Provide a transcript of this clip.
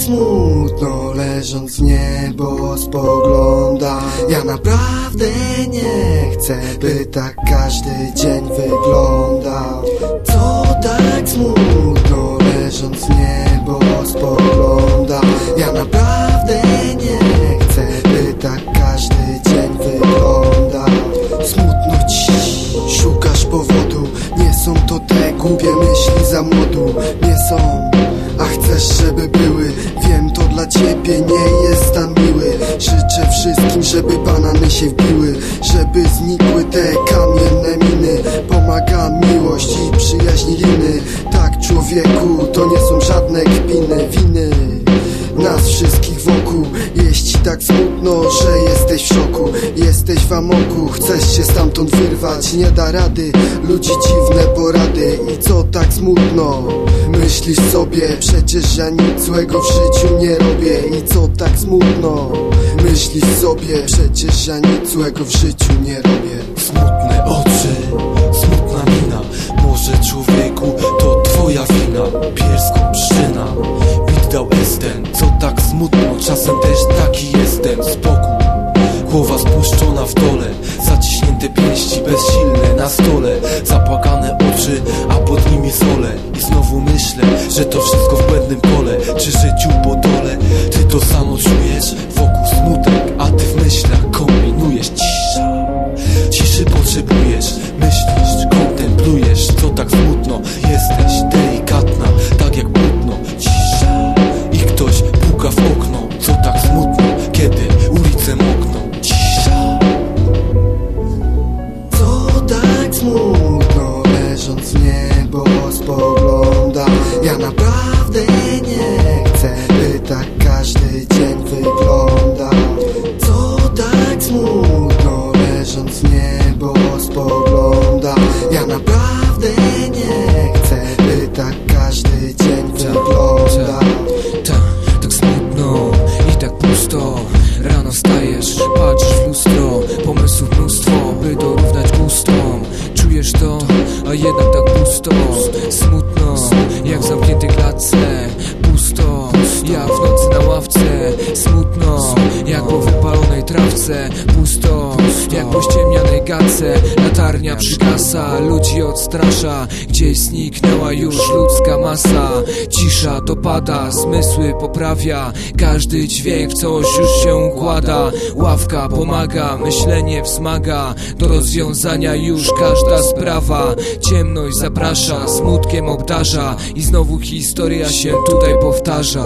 smutno leżąc w niebo spogląda. Ja naprawdę nie chcę, by tak każdy dzień wyglądał. Co tak smutno leżąc w niebo spogląda. Ja naprawdę nie chcę, by tak każdy dzień wyglądał. Smutno ci, szukasz powodu. Nie są to te głupie myśli za młodu. Nie są chcesz, żeby były? Wiem, to dla ciebie nie jest stan miły. Życzę wszystkim, żeby banany się wbiły Żeby znikły te kamienne miny. Pomaga miłość i przyjaźń liny. Tak człowieku, to nie są żadne kpiny Winy. Nas wszystkich wokół. Jest ci tak smutno, że jesteś w szoku. Jesteś w amoku, chcesz się stamtąd wyrwać. Nie da rady, ludzi dziwne porady. I co tak smutno? Myślisz sobie, przecież ja nic złego w życiu nie robię I co tak smutno? Myślisz sobie, przecież ja nic złego w życiu nie robię. Smutne oczy, smutna mina. Może człowieku to twoja wina. Pierską pszczyna, widdał jestem Co tak smutno, czasem też taki jestem. Spokój, głowa spuszczona w dole. Zaciśnięte pięści bezsilne na stole. Zapłakane oczy, myślę, że Czujesz to, a jednak tak pusto Smutno, jak w zamkniętej klatce Pusto, jak w nocy na ławce Smutno, jak po wypalonej trawce Pusto, jak po ściemnianej gadce Latarnia przygasa, ludzi odstrasza Gdzieś zniknęła już ludzka masa. Cisza dopada, zmysły poprawia Każdy dźwięk w coś już się układa Ławka pomaga, myślenie wzmaga Do rozwiązania już każda sprawa. Ciemność zaprasza, smutkiem obdarza I znowu historia się tutaj powtarza